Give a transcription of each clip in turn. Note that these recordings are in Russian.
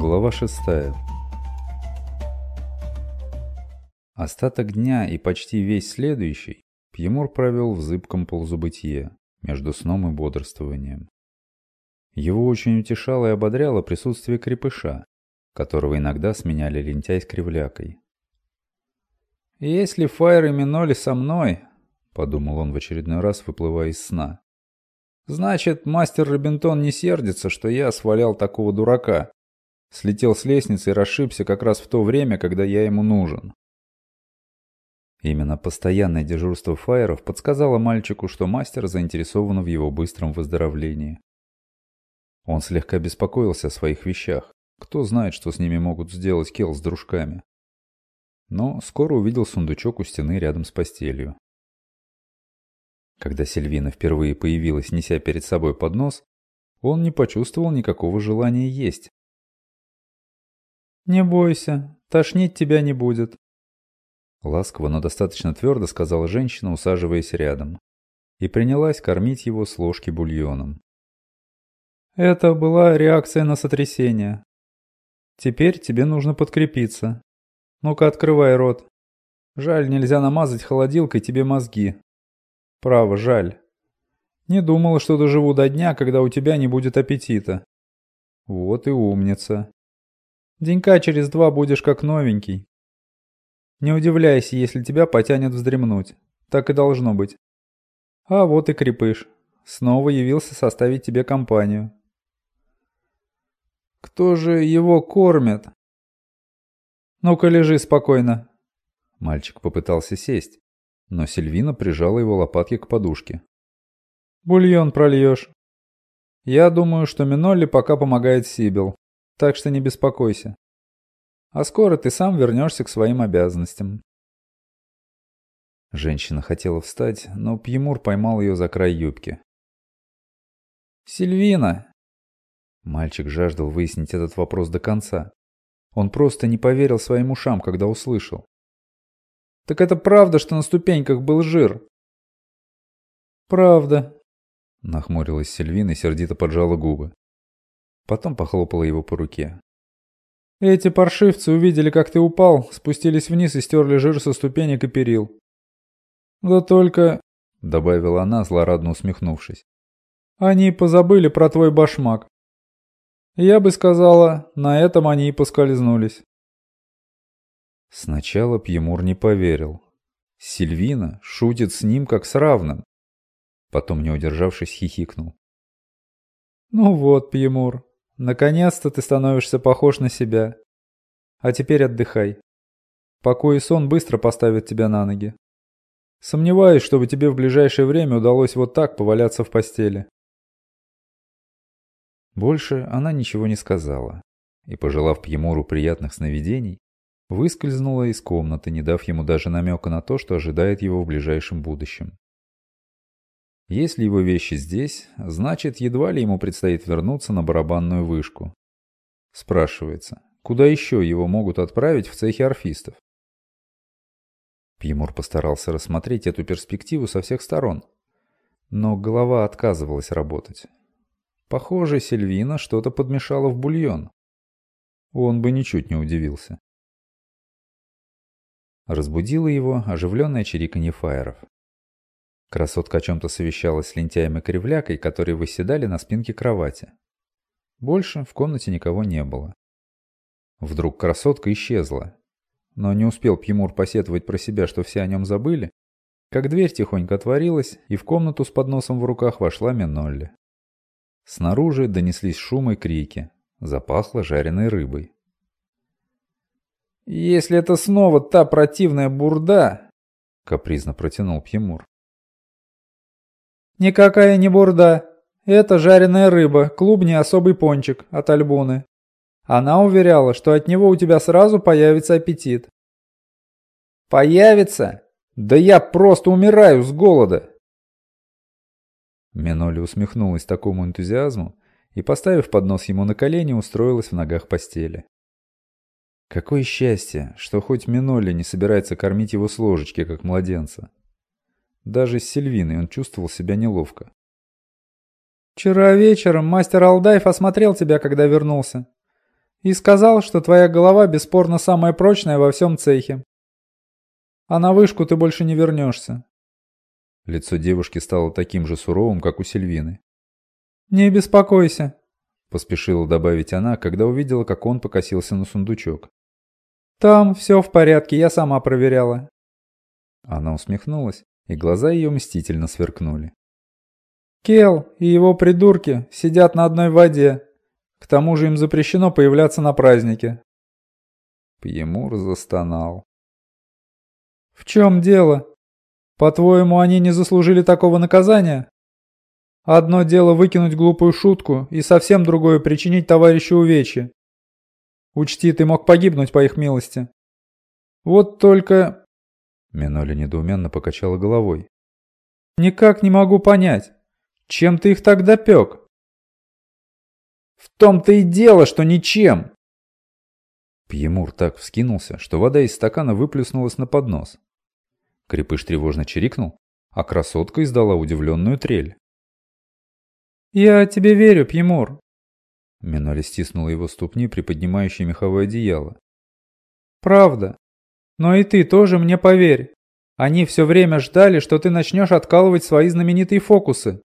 Глава шестая. Остаток дня и почти весь следующий Пьемур провел в зыбком полузабытие, между сном и бодрствованием. Его очень утешало и ободряло присутствие крепыша, которого иногда сменяли лентяй с кривлякой. «Если Файр и Миноли со мной», — подумал он в очередной раз, выплывая из сна, «значит, мастер Робинтон не сердится, что я свалял такого дурака, Слетел с лестницы и расшибся как раз в то время, когда я ему нужен. Именно постоянное дежурство фаеров подсказало мальчику, что мастер заинтересован в его быстром выздоровлении. Он слегка беспокоился о своих вещах. Кто знает, что с ними могут сделать Кел с дружками. Но скоро увидел сундучок у стены рядом с постелью. Когда Сильвина впервые появилась, неся перед собой поднос, он не почувствовал никакого желания есть, «Не бойся, тошнить тебя не будет», — ласково, но достаточно твердо сказала женщина, усаживаясь рядом, и принялась кормить его с ложки бульоном. «Это была реакция на сотрясение. Теперь тебе нужно подкрепиться. Ну-ка, открывай рот. Жаль, нельзя намазать холодилкой тебе мозги. Право, жаль. Не думала, что доживу до дня, когда у тебя не будет аппетита. Вот и умница. Денька через два будешь как новенький. Не удивляйся, если тебя потянет вздремнуть. Так и должно быть. А вот и крепыш. Снова явился составить тебе компанию. Кто же его кормит? Ну-ка лежи спокойно. Мальчик попытался сесть, но Сильвина прижала его лопатки к подушке. Бульон прольешь. Я думаю, что Минолли пока помогает Сибил так что не беспокойся. А скоро ты сам вернешься к своим обязанностям. Женщина хотела встать, но Пьемур поймал ее за край юбки. «Сильвина!» Мальчик жаждал выяснить этот вопрос до конца. Он просто не поверил своим ушам, когда услышал. «Так это правда, что на ступеньках был жир?» «Правда», — нахмурилась Сильвина и сердито поджала губы. Потом похлопала его по руке. «Эти паршивцы увидели, как ты упал, спустились вниз и стерли жир со ступенек и перил. Да только...» — добавила она, злорадно усмехнувшись. «Они позабыли про твой башмак. Я бы сказала, на этом они и поскользнулись». Сначала Пьемур не поверил. Сильвина шутит с ним как с равным. Потом, не удержавшись, хихикнул. «Ну вот, Пьемур, Наконец-то ты становишься похож на себя. А теперь отдыхай. Покой и сон быстро поставят тебя на ноги. Сомневаюсь, чтобы тебе в ближайшее время удалось вот так поваляться в постели. Больше она ничего не сказала, и, пожелав Пьемуру приятных сновидений, выскользнула из комнаты, не дав ему даже намека на то, что ожидает его в ближайшем будущем. Если его вещи здесь, значит, едва ли ему предстоит вернуться на барабанную вышку. Спрашивается, куда еще его могут отправить в цехе орфистов? Пьемур постарался рассмотреть эту перспективу со всех сторон. Но голова отказывалась работать. Похоже, Сильвина что-то подмешала в бульон. Он бы ничуть не удивился. Разбудило его оживленное чириканье фаеров. Красотка о чем-то совещалась с лентяем и кривлякой, которые выседали на спинке кровати. Больше в комнате никого не было. Вдруг красотка исчезла. Но не успел Пьемур посетовать про себя, что все о нем забыли, как дверь тихонько отворилась, и в комнату с подносом в руках вошла Минолли. Снаружи донеслись шумы и крики. Запахло жареной рыбой. «Если это снова та противная бурда!» — капризно протянул Пьемур. «Никакая не бурда. Это жареная рыба, клубни особый пончик от Альбуны. Она уверяла, что от него у тебя сразу появится аппетит». «Появится? Да я просто умираю с голода!» Миноли усмехнулась такому энтузиазму и, поставив поднос ему на колени, устроилась в ногах постели. Какое счастье, что хоть Миноли не собирается кормить его с ложечки, как младенца. Даже с Сильвиной он чувствовал себя неловко. «Вчера вечером мастер Алдаев осмотрел тебя, когда вернулся. И сказал, что твоя голова бесспорно самая прочная во всем цехе. А на вышку ты больше не вернешься. Лицо девушки стало таким же суровым, как у Сильвины. «Не беспокойся», – поспешила добавить она, когда увидела, как он покосился на сундучок. «Там все в порядке, я сама проверяла». Она усмехнулась, и глаза ее мстительно сверкнули. «Кел и его придурки сидят на одной воде. К тому же им запрещено появляться на празднике». Пьемур застонал. «В чем дело? По-твоему, они не заслужили такого наказания? Одно дело выкинуть глупую шутку, и совсем другое причинить товарищу увечья. Учти, ты мог погибнуть по их милости. Вот только...» Миноли недоуменно покачала головой. «Никак не могу понять, чем ты их так допек?» «В том-то и дело, что ничем!» Пьемур так вскинулся, что вода из стакана выплеснулась на поднос. Крепыш тревожно чирикнул, а красотка издала удивленную трель. «Я тебе верю, Пьемур!» Миноли стиснула его ступни, приподнимающие меховое одеяло. «Правда. Но и ты тоже мне поверь. Они все время ждали, что ты начнешь откалывать свои знаменитые фокусы.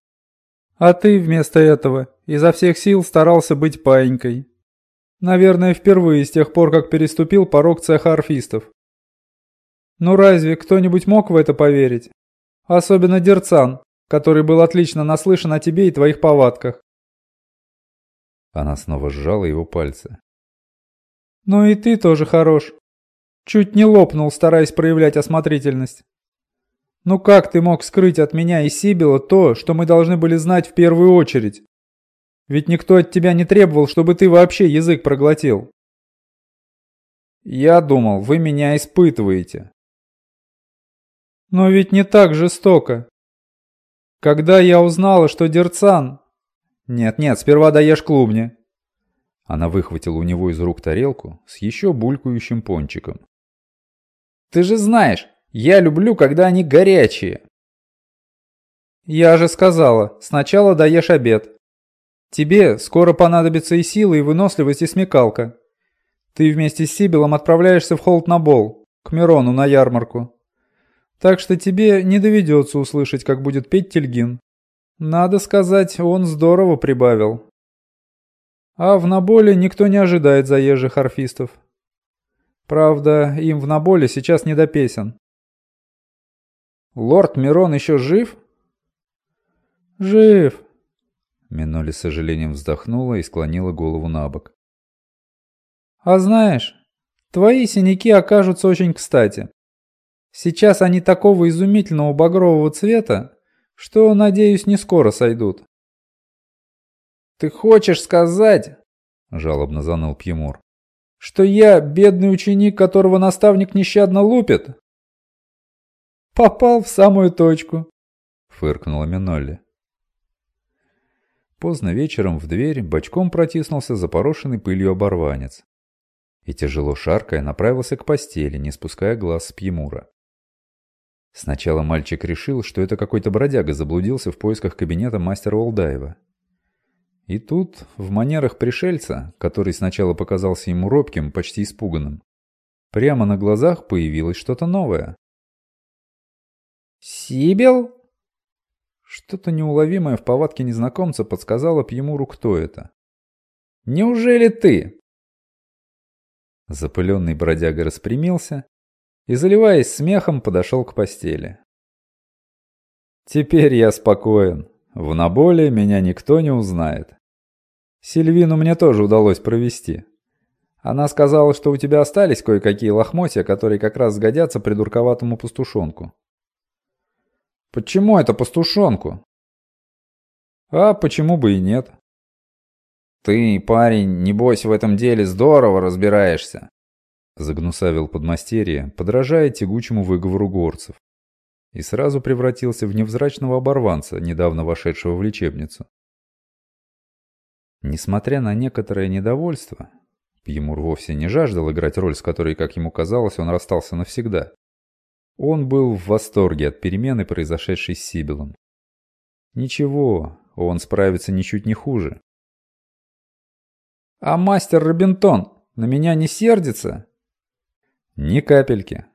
А ты вместо этого изо всех сил старался быть паинькой. Наверное, впервые с тех пор, как переступил порог цеха орфистов. Ну разве кто-нибудь мог в это поверить? Особенно Дерцан, который был отлично наслышан о тебе и твоих повадках. Она снова сжала его пальцы. Ну и ты тоже хорош. Чуть не лопнул, стараясь проявлять осмотрительность. Ну как ты мог скрыть от меня и Сибила то, что мы должны были знать в первую очередь? Ведь никто от тебя не требовал, чтобы ты вообще язык проглотил. Я думал, вы меня испытываете. Но ведь не так жестоко. Когда я узнала, что Дерцан... Нет-нет, сперва даешь клубни. Она выхватила у него из рук тарелку с еще булькающим пончиком. Ты же знаешь, я люблю, когда они горячие. Я же сказала, сначала даешь обед. Тебе скоро понадобится и сила, и выносливость, и смекалка. Ты вместе с Сибилом отправляешься в холд на бол, к Мирону на ярмарку. Так что тебе не доведется услышать, как будет петь Тельгин. Надо сказать, он здорово прибавил. А в Наболе никто не ожидает заезжих орфистов. Правда, им в Наболе сейчас не до песен. Лорд Мирон еще жив? Жив. Миноли с сожалением вздохнула и склонила голову на бок. А знаешь, твои синяки окажутся очень кстати. Сейчас они такого изумительного багрового цвета, что, надеюсь, не скоро сойдут. «Ты хочешь сказать?» – жалобно заныл Пьемур. «Что я бедный ученик, которого наставник нещадно лупит?» «Попал в самую точку», – фыркнула Минолли. Поздно вечером в дверь бочком протиснулся запорошенный пылью оборванец. И тяжело шаркая направился к постели, не спуская глаз с Пьемура. Сначала мальчик решил, что это какой-то бродяга заблудился в поисках кабинета мастера Олдаева. И тут, в манерах пришельца, который сначала показался ему робким, почти испуганным, прямо на глазах появилось что-то новое. «Сибил?» Что-то неуловимое в повадке незнакомца подсказало Пьемуру, кто это. «Неужели ты?» Запыленный бродяга распрямился и, заливаясь смехом, подошел к постели. «Теперь я спокоен. В Наболе меня никто не узнает. Сильвину мне тоже удалось провести. Она сказала, что у тебя остались кое-какие лохмотья, которые как раз сгодятся придурковатому пастушонку». «Почему это пастушонку?» «А почему бы и нет?» «Ты, парень, небось в этом деле здорово разбираешься. Загнусавил подмастерье, подражая тягучему выговору горцев. И сразу превратился в невзрачного оборванца, недавно вошедшего в лечебницу. Несмотря на некоторое недовольство, Пьемур вовсе не жаждал играть роль, с которой, как ему казалось, он расстался навсегда. Он был в восторге от перемены, произошедшей с Сибилом. Ничего, он справится ничуть не хуже. А мастер Робинтон на меня не сердится? Ни капельки.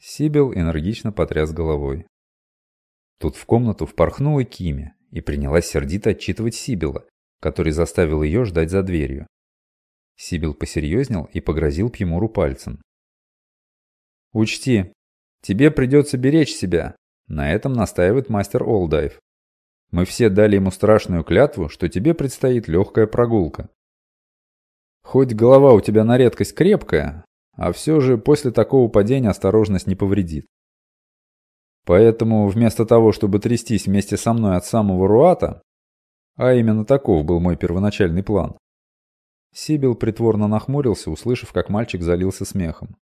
Сибил энергично потряс головой. Тут в комнату впорхнула Кими и принялась сердито отчитывать Сибила, который заставил ее ждать за дверью. Сибил посерьезнел и погрозил Пьемуру пальцем. «Учти, тебе придется беречь себя», — на этом настаивает мастер Олдайв. «Мы все дали ему страшную клятву, что тебе предстоит легкая прогулка. Хоть голова у тебя на редкость крепкая, а все же после такого падения осторожность не повредит. Поэтому вместо того, чтобы трястись вместе со мной от самого Руата, а именно таков был мой первоначальный план, Сибил притворно нахмурился, услышав, как мальчик залился смехом.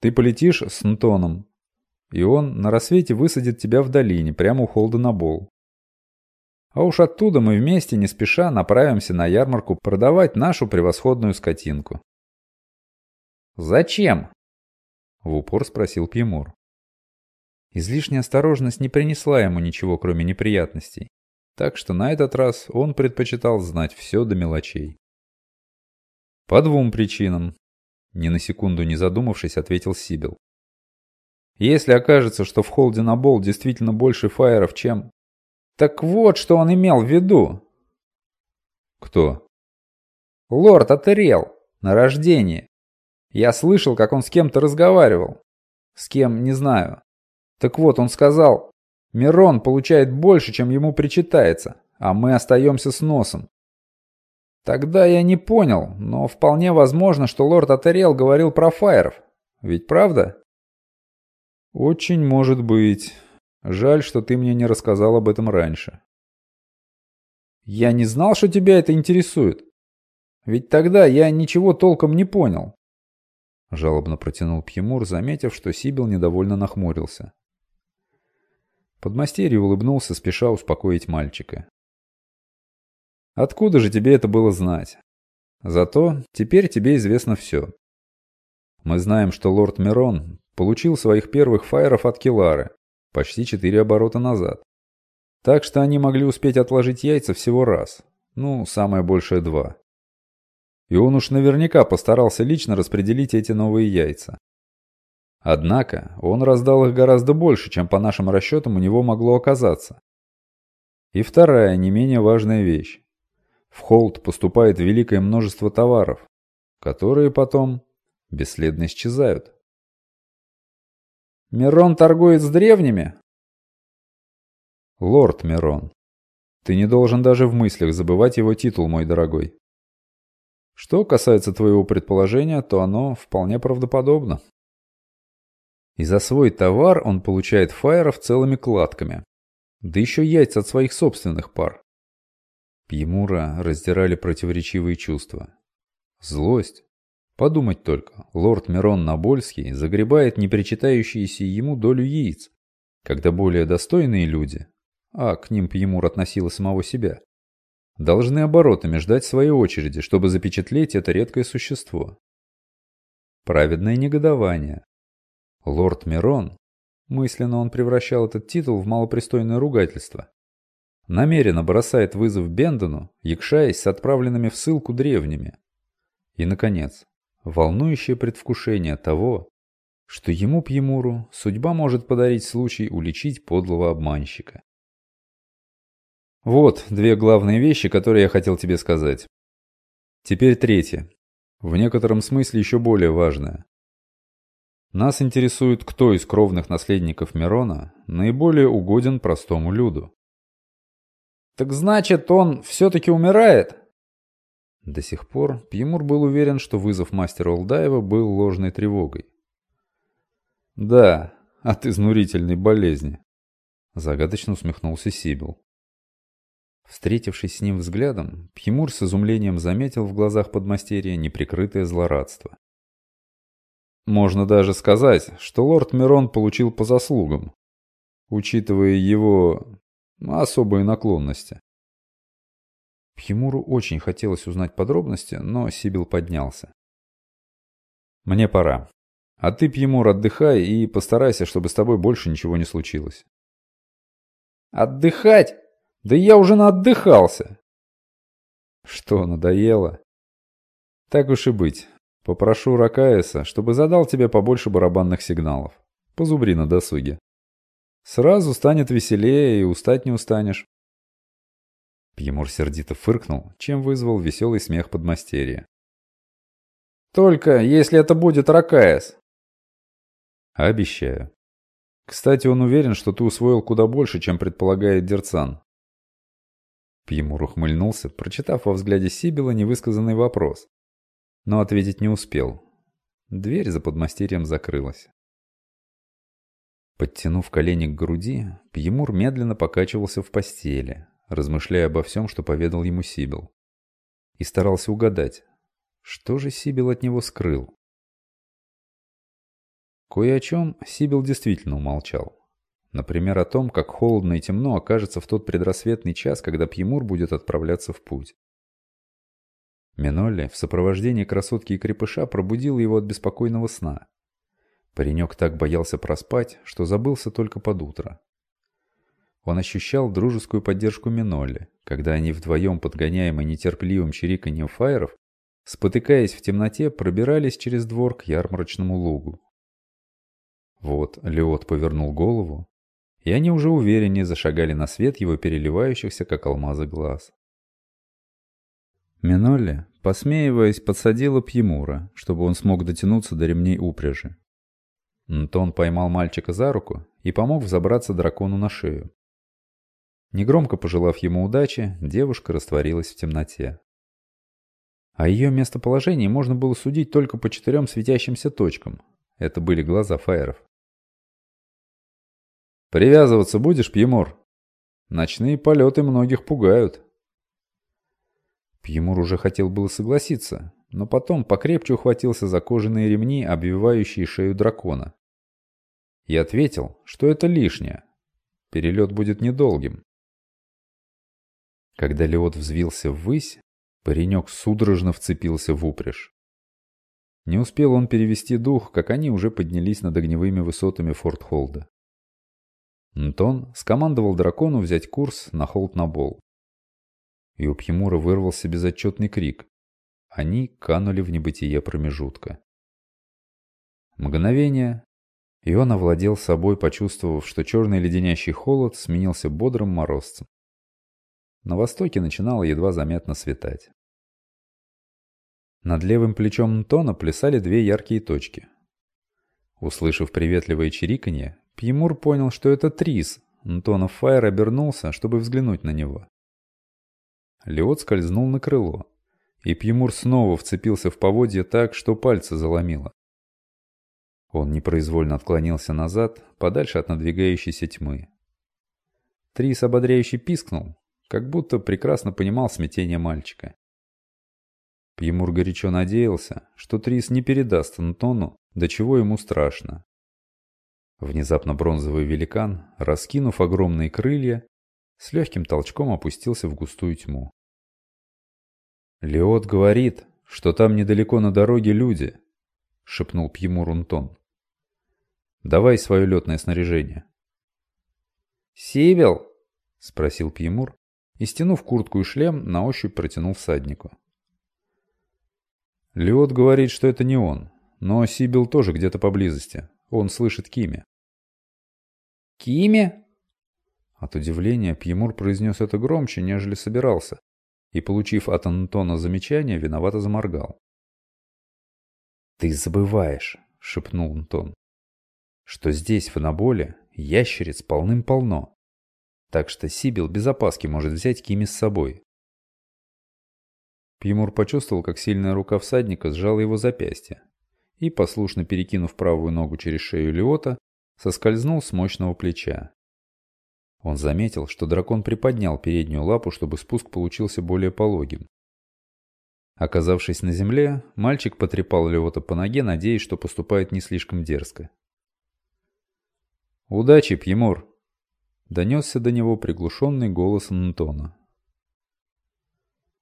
Ты полетишь с Нтоном, и он на рассвете высадит тебя в долине, прямо у Холдена Болл. А уж оттуда мы вместе, не спеша, направимся на ярмарку продавать нашу превосходную скотинку. «Зачем?» — в упор спросил Пьемур. Излишняя осторожность не принесла ему ничего, кроме неприятностей, так что на этот раз он предпочитал знать все до мелочей. По двум причинам. Ни на секунду не задумавшись, ответил Сибил. Если окажется, что в холде на бол действительно больше фаеров, чем... Так вот, что он имел в виду. Кто? Лорд Атерел. На рождении. Я слышал, как он с кем-то разговаривал. С кем, не знаю. Так вот, он сказал, Мирон получает больше, чем ему причитается, а мы остаемся с носом. Тогда я не понял, но вполне возможно, что лорд Атерел говорил про фаеров. Ведь правда? Очень может быть. Жаль, что ты мне не рассказал об этом раньше. Я не знал, что тебя это интересует. Ведь тогда я ничего толком не понял. Жалобно протянул Пьемур, заметив, что Сибил недовольно нахмурился. Подмастерье улыбнулся, спеша успокоить мальчика. Откуда же тебе это было знать? Зато теперь тебе известно все. Мы знаем, что лорд Мирон получил своих первых фаеров от Килары почти четыре оборота назад. Так что они могли успеть отложить яйца всего раз. Ну, самое большее два. И он уж наверняка постарался лично распределить эти новые яйца. Однако он раздал их гораздо больше, чем по нашим расчетам у него могло оказаться. И вторая, не менее важная вещь. В холд поступает великое множество товаров, которые потом бесследно исчезают. Мирон торгует с древними? Лорд Мирон. Ты не должен даже в мыслях забывать его титул, мой дорогой. Что касается твоего предположения, то оно вполне правдоподобно. И за свой товар он получает фаеров целыми кладками. Да еще яйца от своих собственных пар. Пьемура раздирали противоречивые чувства. Злость. Подумать только, лорд Мирон Набольский загребает непричитающиеся ему долю яиц, когда более достойные люди, а к ним Пьемур относил самого себя, должны оборотами ждать своей очереди, чтобы запечатлеть это редкое существо. Праведное негодование. Лорд Мирон, мысленно он превращал этот титул в малопристойное ругательство, намеренно бросает вызов Бендону, якшаясь с отправленными в ссылку древними. И, наконец, волнующее предвкушение того, что ему, Пьемуру, судьба может подарить случай уличить подлого обманщика. Вот две главные вещи, которые я хотел тебе сказать. Теперь третье. В некотором смысле еще более важное. Нас интересует, кто из кровных наследников Мирона наиболее угоден простому люду. «Так значит, он все-таки умирает?» До сих пор Пьемур был уверен, что вызов мастера Олдаева был ложной тревогой. «Да, от изнурительной болезни», — загадочно усмехнулся Сибил. Встретившись с ним взглядом, Пьемур с изумлением заметил в глазах подмастерья неприкрытое злорадство. Можно даже сказать, что лорд Мирон получил по заслугам, учитывая его особые наклонности. Пьемуру очень хотелось узнать подробности, но Сибил поднялся. «Мне пора. А ты, Пьемур, отдыхай и постарайся, чтобы с тобой больше ничего не случилось». «Отдыхать? Да я уже наотдыхался!» «Что, надоело?» Так уж и быть. Попрошу Ракаеса, чтобы задал тебе побольше барабанных сигналов. Позубри на досуге. Сразу станет веселее и устать не устанешь. Пьемур сердито фыркнул, чем вызвал веселый смех подмастерья. «Только если это будет Ракаес!» «Обещаю. Кстати, он уверен, что ты усвоил куда больше, чем предполагает Дерцан». Пьемур ухмыльнулся, прочитав во взгляде Сибила невысказанный вопрос. Но ответить не успел. Дверь за подмастерьем закрылась. Подтянув колени к груди, Пьемур медленно покачивался в постели, размышляя обо всем, что поведал ему Сибил. И старался угадать, что же Сибил от него скрыл. Кое о чем Сибил действительно умолчал. Например, о том, как холодно и темно окажется в тот предрассветный час, когда Пьемур будет отправляться в путь. Минолли в сопровождении красотки и крепыша пробудил его от беспокойного сна. Паренек так боялся проспать, что забылся только под утро. Он ощущал дружескую поддержку Минолли, когда они вдвоем, подгоняемые нетерпеливым чириканьем фаеров, спотыкаясь в темноте, пробирались через двор к ярмарочному лугу. Вот Леот повернул голову, и они уже увереннее зашагали на свет его переливающихся, как алмазы, глаз. Минолли, посмеиваясь, подсадила Пьемура, чтобы он смог дотянуться до ремней упряжи. Антон поймал мальчика за руку и помог взобраться дракону на шею. Негромко пожелав ему удачи, девушка растворилась в темноте. О ее местоположении можно было судить только по четырем светящимся точкам. Это были глаза фаеров. «Привязываться будешь, Пьемур? Ночные полеты многих пугают». Пьемур уже хотел было согласиться, но потом покрепче ухватился за кожаные ремни, обвивающие шею дракона. И ответил, что это лишнее. Перелет будет недолгим. Когда Леот взвился ввысь, паренек судорожно вцепился в упряжь. Не успел он перевести дух, как они уже поднялись над огневыми высотами Форт Холда. Антон скомандовал дракону взять курс на Холд-на-Бол. И у Пьемура вырвался безотчетный крик. Они канули в небытие промежутка. Мгновение, и он овладел собой, почувствовав, что черный леденящий холод сменился бодрым морозцем. На востоке начинало едва заметно светать. Над левым плечом Антона плясали две яркие точки. Услышав приветливое чириканье, Пьемур понял, что это Трис. Антонов Фаер обернулся, чтобы взглянуть на него. Леот скользнул на крыло, и Пьемур снова вцепился в поводье так, что пальцы заломило. Он непроизвольно отклонился назад, подальше от надвигающейся тьмы. Трис ободряюще пискнул, как будто прекрасно понимал смятение мальчика. Пьемур горячо надеялся, что Трис не передаст Антону, до чего ему страшно. Внезапно бронзовый великан, раскинув огромные крылья, с легким толчком опустился в густую тьму. «Леот говорит, что там недалеко на дороге люди», — шепнул Пьемур Антон. «Давай свое летное снаряжение». «Сибил?» — спросил Пьемур, и, стянув куртку и шлем, на ощупь протянул всаднику. Леот говорит, что это не он, но Сибил тоже где-то поблизости. Он слышит Киме. «Киме?» От удивления Пьемур произнес это громче, нежели собирался, и, получив от Антона замечание, виновато заморгал. «Ты забываешь», — шепнул Антон, — «что здесь, в Анаболе, ящериц полным-полно так что Сибил без опаски может взять Кими с собой. Пьемур почувствовал, как сильная рука всадника сжала его запястье и, послушно перекинув правую ногу через шею Леота, соскользнул с мощного плеча. Он заметил, что дракон приподнял переднюю лапу, чтобы спуск получился более пологим. Оказавшись на земле, мальчик потрепал Леота по ноге, надеясь, что поступает не слишком дерзко. «Удачи, Пьемур!» Донесся до него приглушенный голос Антона.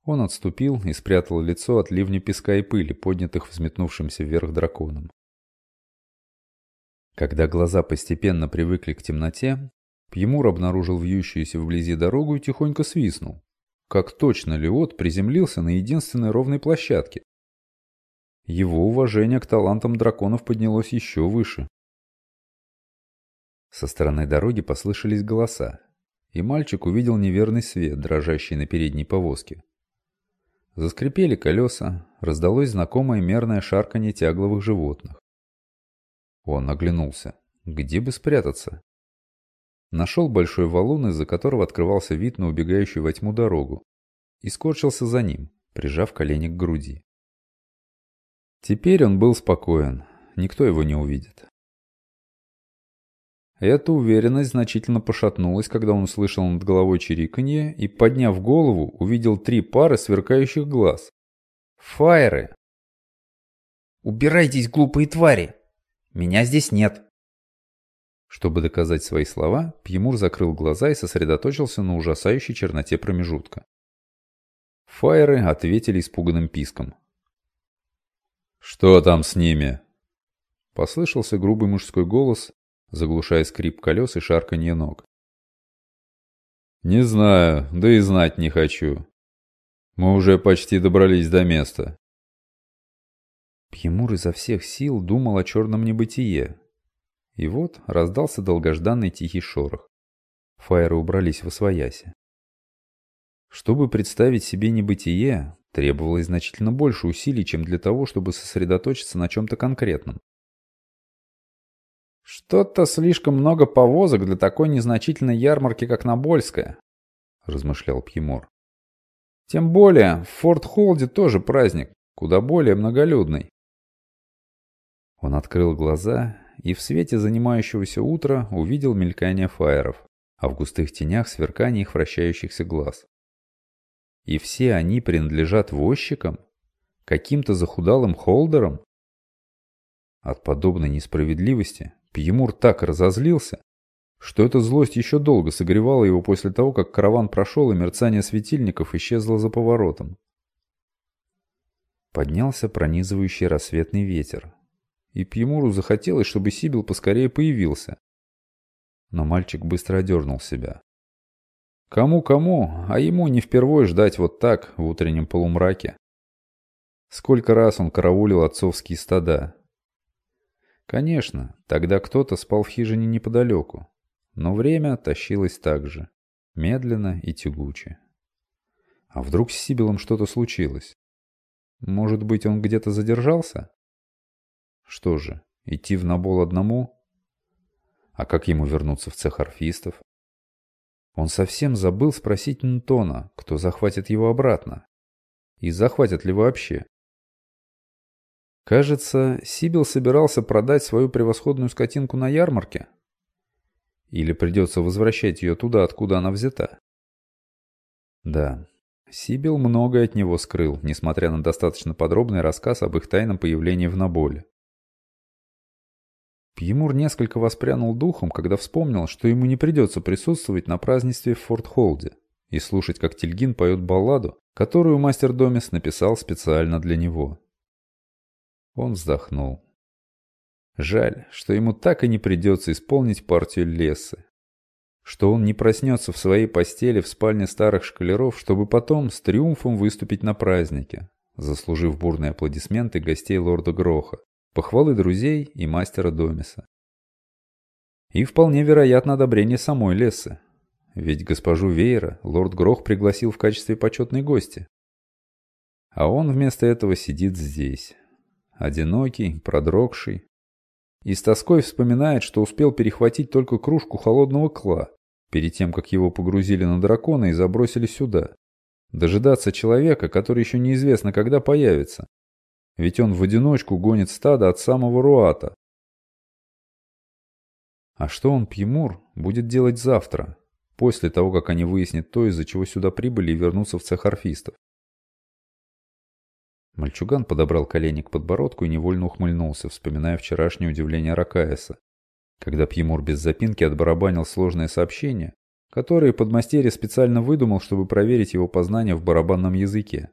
Он отступил и спрятал лицо от ливня песка и пыли, поднятых взметнувшимся вверх драконом. Когда глаза постепенно привыкли к темноте, Пьемур обнаружил вьющуюся вблизи дорогу и тихонько свистнул. Как точно Леот приземлился на единственной ровной площадке, его уважение к талантам драконов поднялось еще выше. Со стороны дороги послышались голоса, и мальчик увидел неверный свет, дрожащий на передней повозке. Заскрипели колеса, раздалось знакомое мерное шарканье тягловых животных. Он оглянулся. Где бы спрятаться? Нашел большой валун, из-за которого открывался вид на убегающую во тьму дорогу, и скорчился за ним, прижав колени к груди. Теперь он был спокоен, никто его не увидит. Эта уверенность значительно пошатнулась, когда он услышал над головой чириканье и, подняв голову, увидел три пары сверкающих глаз. Фаеры! «Убирайтесь, глупые твари! Меня здесь нет!» Чтобы доказать свои слова, Пьемур закрыл глаза и сосредоточился на ужасающей черноте промежутка. Фаеры ответили испуганным писком. «Что там с ними?» Послышался грубый мужской голос, заглушая скрип колес и шарканье ног. «Не знаю, да и знать не хочу. Мы уже почти добрались до места». Пьемур изо всех сил думал о черном небытие. И вот раздался долгожданный тихий шорох. Фаеры убрались в освояси. Чтобы представить себе небытие, требовалось значительно больше усилий, чем для того, чтобы сосредоточиться на чем-то конкретном. «Что-то слишком много повозок для такой незначительной ярмарки, как Набольская», — размышлял Пьемор. «Тем более, в Форт-Холде тоже праздник, куда более многолюдный». Он открыл глаза и в свете занимающегося утра увидел мелькание фаеров, а в густых тенях сверкание их вращающихся глаз. И все они принадлежат возчикам? Каким-то захудалым холдерам? От подобной несправедливости Пьемур так разозлился, что эта злость еще долго согревала его после того, как караван прошел и мерцание светильников исчезло за поворотом. Поднялся пронизывающий рассветный ветер, и Пьемуру захотелось, чтобы Сибил поскорее появился. Но мальчик быстро одернул себя. Кому-кому, а ему не впервой ждать вот так в утреннем полумраке. Сколько раз он караулил отцовские стада. Конечно, тогда кто-то спал в хижине неподалеку, но время тащилось так же, медленно и тягуче. А вдруг с Сибилом что-то случилось? Может быть, он где-то задержался? Что же, идти в Набол одному? А как ему вернуться в цех орфистов? Он совсем забыл спросить Нтона, кто захватит его обратно. И захватят ли вообще. Кажется, Сибил собирался продать свою превосходную скотинку на ярмарке. Или придется возвращать ее туда, откуда она взята. Да, Сибил многое от него скрыл, несмотря на достаточно подробный рассказ об их тайном появлении в Наболе. Пьемур несколько воспрянул духом, когда вспомнил, что ему не придется присутствовать на празднестве в Форт-Холде и слушать, как Тильгин поет балладу, которую мастер Домис написал специально для него. Он вздохнул. Жаль, что ему так и не придется исполнить партию Лесы. Что он не проснется в своей постели в спальне старых шкалеров, чтобы потом с триумфом выступить на празднике, заслужив бурные аплодисменты гостей лорда Гроха похвалы друзей и мастера Домиса. И вполне вероятно одобрение самой Лессы, ведь госпожу Вейера лорд Грох пригласил в качестве почетной гости. А он вместо этого сидит здесь, одинокий, продрогший, и с тоской вспоминает, что успел перехватить только кружку холодного кла, перед тем, как его погрузили на дракона и забросили сюда. Дожидаться человека, который еще неизвестно когда появится, ведь он в одиночку гонит стадо от самого Руата. А что он, Пьемур, будет делать завтра, после того, как они выяснят то, из-за чего сюда прибыли и вернутся в цех орфистов? Мальчуган подобрал колени к подбородку и невольно ухмыльнулся, вспоминая вчерашнее удивление Ракаеса, когда Пьемур без запинки отбарабанил сложное сообщение, которое подмастерье специально выдумал, чтобы проверить его познания в барабанном языке.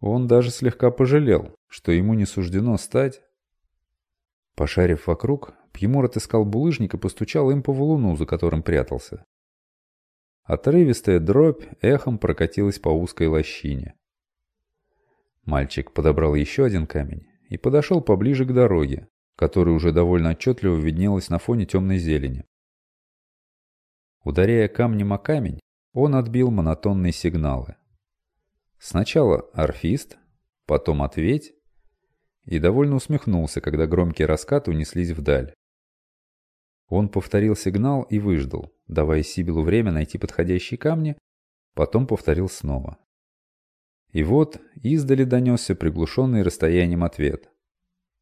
Он даже слегка пожалел, что ему не суждено стать. Пошарив вокруг, Пьемур отыскал булыжник и постучал им по валуну, за которым прятался. Отрывистая дробь эхом прокатилась по узкой лощине. Мальчик подобрал еще один камень и подошел поближе к дороге, которая уже довольно отчетливо виднелась на фоне темной зелени. Ударяя камнем о камень, он отбил монотонные сигналы. Сначала «Орфист», потом «Ответь», и довольно усмехнулся, когда громкие раскаты унеслись вдаль. Он повторил сигнал и выждал, давая Сибилу время найти подходящие камни, потом повторил снова. И вот издали донесся приглушенный расстоянием ответ.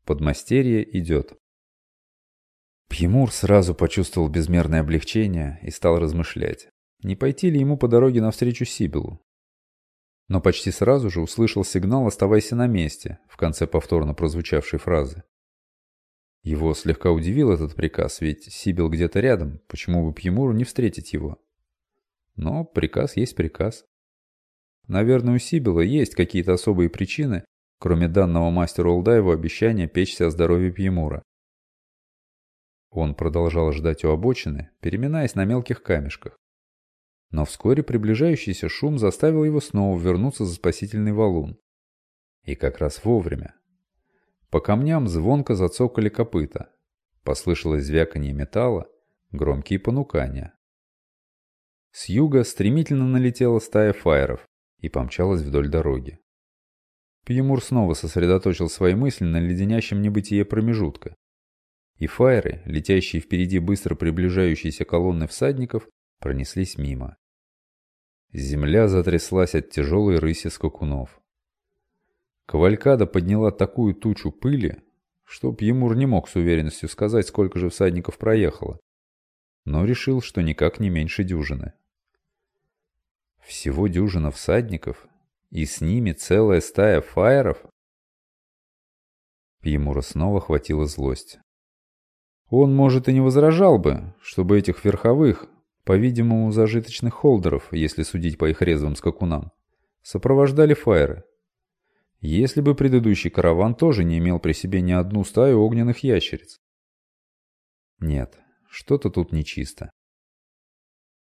Подмастерье идет. Пьемур сразу почувствовал безмерное облегчение и стал размышлять, не пойти ли ему по дороге навстречу Сибилу. Но почти сразу же услышал сигнал «Оставайся на месте» в конце повторно прозвучавшей фразы. Его слегка удивил этот приказ, ведь Сибил где-то рядом, почему бы Пьемуру не встретить его? Но приказ есть приказ. Наверное, у Сибила есть какие-то особые причины, кроме данного мастеру Олдаеву обещания печься о здоровье Пьемура. Он продолжал ждать у обочины, переминаясь на мелких камешках. Но вскоре приближающийся шум заставил его снова вернуться за спасительный валун. И как раз вовремя. По камням звонко зацокали копыта. Послышалось звяканье металла, громкие понукания. С юга стремительно налетела стая фаеров, и помчалась вдоль дороги. Пьемур снова сосредоточил свои мысли на леденящем небытие промежутка. И фаеры, летящие впереди быстро приближающейся колонны всадников, пронеслись мимо. Земля затряслась от тяжелой рыси скакунов. Кавалькада подняла такую тучу пыли, что Пьемур не мог с уверенностью сказать, сколько же всадников проехало, но решил, что никак не меньше дюжины. Всего дюжина всадников? И с ними целая стая фаеров? Пьемура снова хватила злость. Он, может, и не возражал бы, чтобы этих верховых, по-видимому, зажиточных холдеров, если судить по их резвым скакунам, сопровождали фаеры. Если бы предыдущий караван тоже не имел при себе ни одну стаю огненных ящериц. Нет, что-то тут нечисто.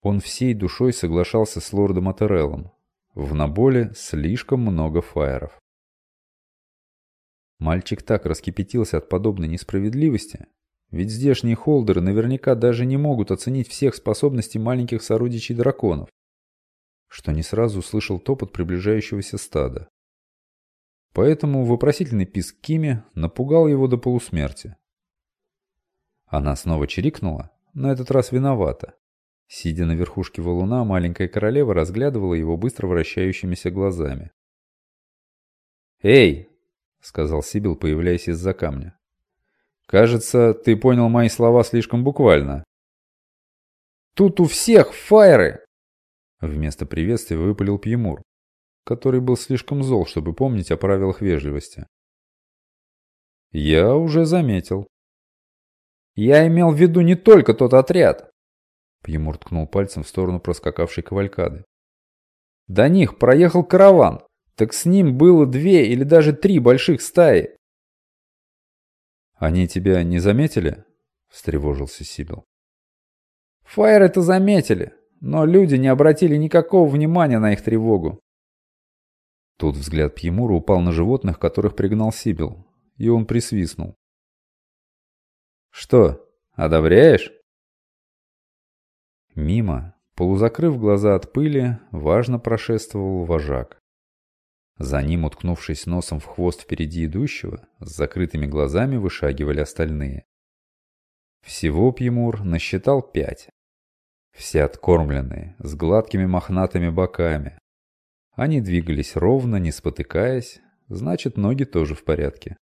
Он всей душой соглашался с лордом Атереллом. В Наболе слишком много фаеров. Мальчик так раскипятился от подобной несправедливости, ведь здешние холдеры наверняка даже не могут оценить всех способностей маленьких сородичей драконов, что не сразу услышал топот приближающегося стада. Поэтому вопросительный писк Кими напугал его до полусмерти. Она снова чирикнула, на этот раз виновата. Сидя на верхушке валуна, маленькая королева разглядывала его быстро вращающимися глазами. «Эй!» — сказал Сибил, появляясь из-за камня. «Кажется, ты понял мои слова слишком буквально». «Тут у всех фаеры!» Вместо приветствия выпалил Пьемур, который был слишком зол, чтобы помнить о правилах вежливости. «Я уже заметил». «Я имел в виду не только тот отряд. Пьемур ткнул пальцем в сторону проскакавшей кавалькады. До них проехал караван. Так с ним было две или даже три больших стаи. «Они тебя не заметили?» – встревожился Сибил. «Фаер это заметили, но люди не обратили никакого внимания на их тревогу». Тут взгляд Пьемура упал на животных, которых пригнал Сибил, и он присвистнул. «Что, одобряешь?» Мимо, полузакрыв глаза от пыли, важно прошествовал вожак. За ним, уткнувшись носом в хвост впереди идущего, с закрытыми глазами вышагивали остальные. Всего Пьемур насчитал пять. Все откормленные, с гладкими мохнатыми боками. Они двигались ровно, не спотыкаясь, значит, ноги тоже в порядке.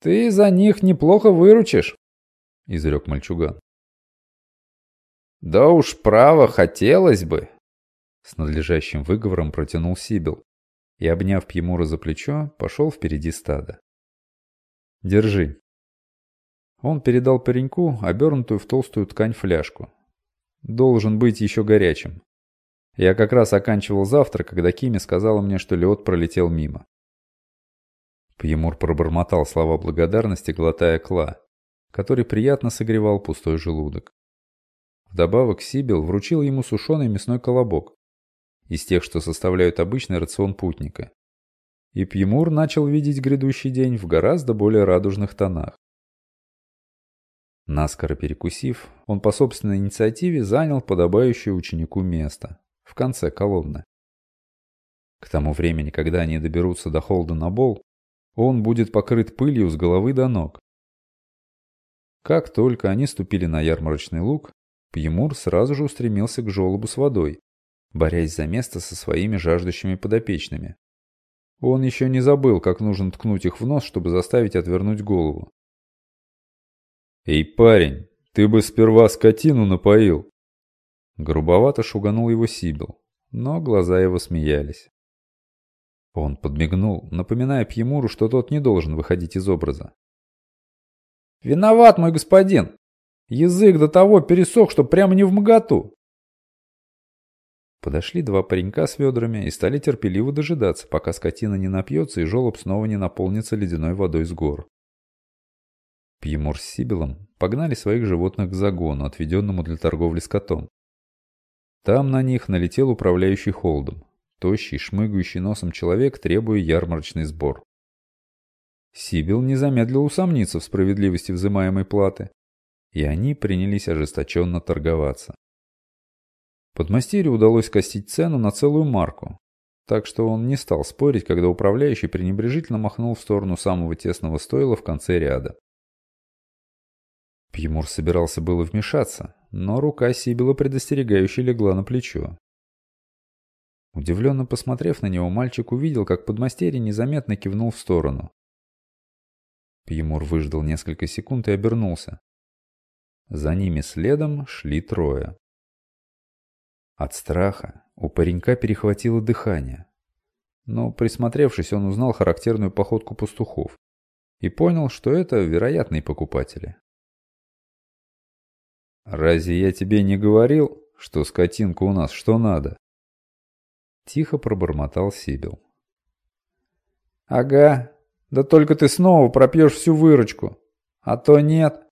«Ты за них неплохо выручишь», — изрек мальчуган. «Да уж, право, хотелось бы!» С надлежащим выговором протянул Сибил и, обняв Пьемура за плечо, пошел впереди стада. «Держи». Он передал пареньку обернутую в толстую ткань фляжку. «Должен быть еще горячим. Я как раз оканчивал завтрак, когда Кими сказала мне, что лед пролетел мимо». Пьемур пробормотал слова благодарности, глотая кла, который приятно согревал пустой желудок. Вдобавок Сибил вручил ему сушеный мясной колобок. Из тех, что составляют обычный рацион путника. и Пьемур начал видеть грядущий день в гораздо более радужных тонах. Наскоро перекусив, он по собственной инициативе занял подобающее ученику место, в конце колонны. К тому времени, когда они доберутся до Холдена Болл, он будет покрыт пылью с головы до ног. Как только они ступили на ярмарочный луг, Пьемур сразу же устремился к желобу с водой, борясь за место со своими жаждущими подопечными. Он еще не забыл, как нужно ткнуть их в нос, чтобы заставить отвернуть голову. «Эй, парень, ты бы сперва скотину напоил!» Грубовато шуганул его Сибил, но глаза его смеялись. Он подмигнул, напоминая Пьемуру, что тот не должен выходить из образа. «Виноват, мой господин! Язык до того пересох, что прямо не в моготу!» Подошли два паренька с ведрами и стали терпеливо дожидаться, пока скотина не напьется и жолоб снова не наполнится ледяной водой с гор. Пьемур с Сибилом погнали своих животных к загону, отведенному для торговли скотом. Там на них налетел управляющий холдом, тощий, шмыгающий носом человек, требуя ярмарочный сбор. Сибил не замедлил усомниться в справедливости взимаемой платы, и они принялись ожесточенно торговаться. Подмастерью удалось костить цену на целую марку, так что он не стал спорить, когда управляющий пренебрежительно махнул в сторону самого тесного стойла в конце ряда. Пьемур собирался было вмешаться, но рука Сибила предостерегающе легла на плечо. Удивленно посмотрев на него, мальчик увидел, как подмастерье незаметно кивнул в сторону. Пьемур выждал несколько секунд и обернулся. За ними следом шли трое. От страха у паренька перехватило дыхание. Но, присмотревшись, он узнал характерную походку пастухов и понял, что это вероятные покупатели. «Разве я тебе не говорил, что скотинка у нас что надо?» Тихо пробормотал Сибил. «Ага, да только ты снова пропьешь всю выручку, а то нет!»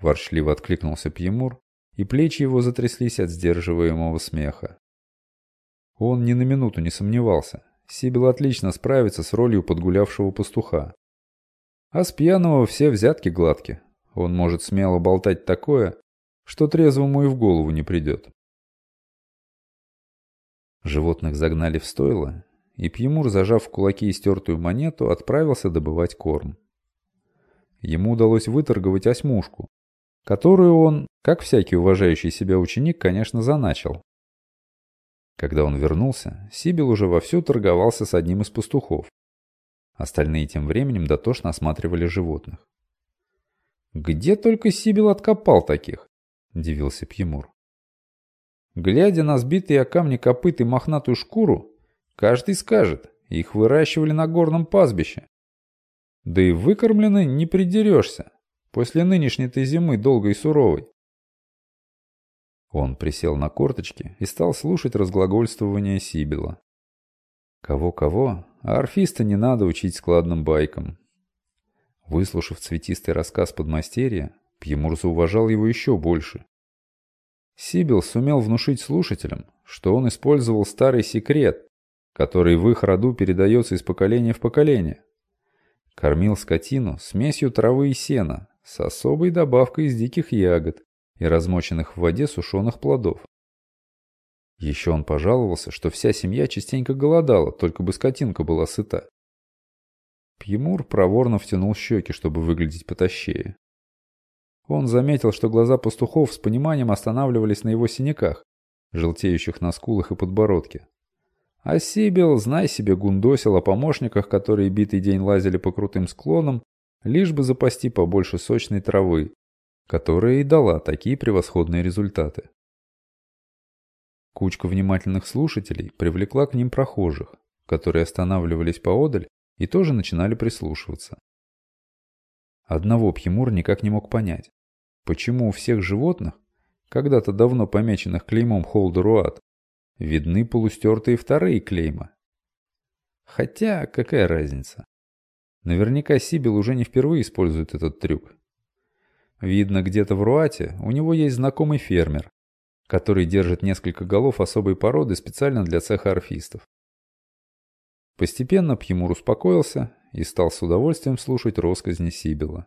Ворчливо откликнулся Пьемур и плечи его затряслись от сдерживаемого смеха. Он ни на минуту не сомневался. Сибил отлично справится с ролью подгулявшего пастуха. А с пьяного все взятки гладки. Он может смело болтать такое, что трезвому и в голову не придет. Животных загнали в стойло, и Пьемур, зажав в кулаки истертую монету, отправился добывать корм. Ему удалось выторговать осьмушку, которую он, как всякий уважающий себя ученик, конечно, заначил. Когда он вернулся, Сибил уже вовсю торговался с одним из пастухов. Остальные тем временем дотошно осматривали животных. «Где только Сибил откопал таких?» – удивился Пьемур. Глядя на сбитые о камни копыт и мохнатую шкуру, каждый скажет, их выращивали на горном пастбище. Да и выкормлены не придерешься. После нынешней-то зимы долгой и суровой. Он присел на корточки и стал слушать разглагольствование Сибила. Кого-кого, а орфиста не надо учить складным байкам. Выслушав цветистый рассказ подмастерья, Пьемур зауважал его еще больше. Сибил сумел внушить слушателям, что он использовал старый секрет, который в их роду передается из поколения в поколение. Кормил скотину смесью травы и сена, с особой добавкой из диких ягод и размоченных в воде сушеных плодов. Еще он пожаловался, что вся семья частенько голодала, только бы скотинка была сыта. Пьемур проворно втянул щеки, чтобы выглядеть потащее. Он заметил, что глаза пастухов с пониманием останавливались на его синяках, желтеющих на скулах и подбородке. А Сибил, знай себе, гундосил о помощниках, которые битый день лазили по крутым склонам лишь бы запасти побольше сочной травы, которая и дала такие превосходные результаты. Кучка внимательных слушателей привлекла к ним прохожих, которые останавливались поодаль и тоже начинали прислушиваться. Одного Пьемур никак не мог понять, почему у всех животных, когда-то давно помеченных клеймом Холдеруат, видны полустертые вторые клейма. Хотя, какая разница? Наверняка Сибил уже не впервые использует этот трюк. Видно, где-то в Руате у него есть знакомый фермер, который держит несколько голов особой породы специально для цеха орфистов. Постепенно Пьемур успокоился и стал с удовольствием слушать росказни Сибила.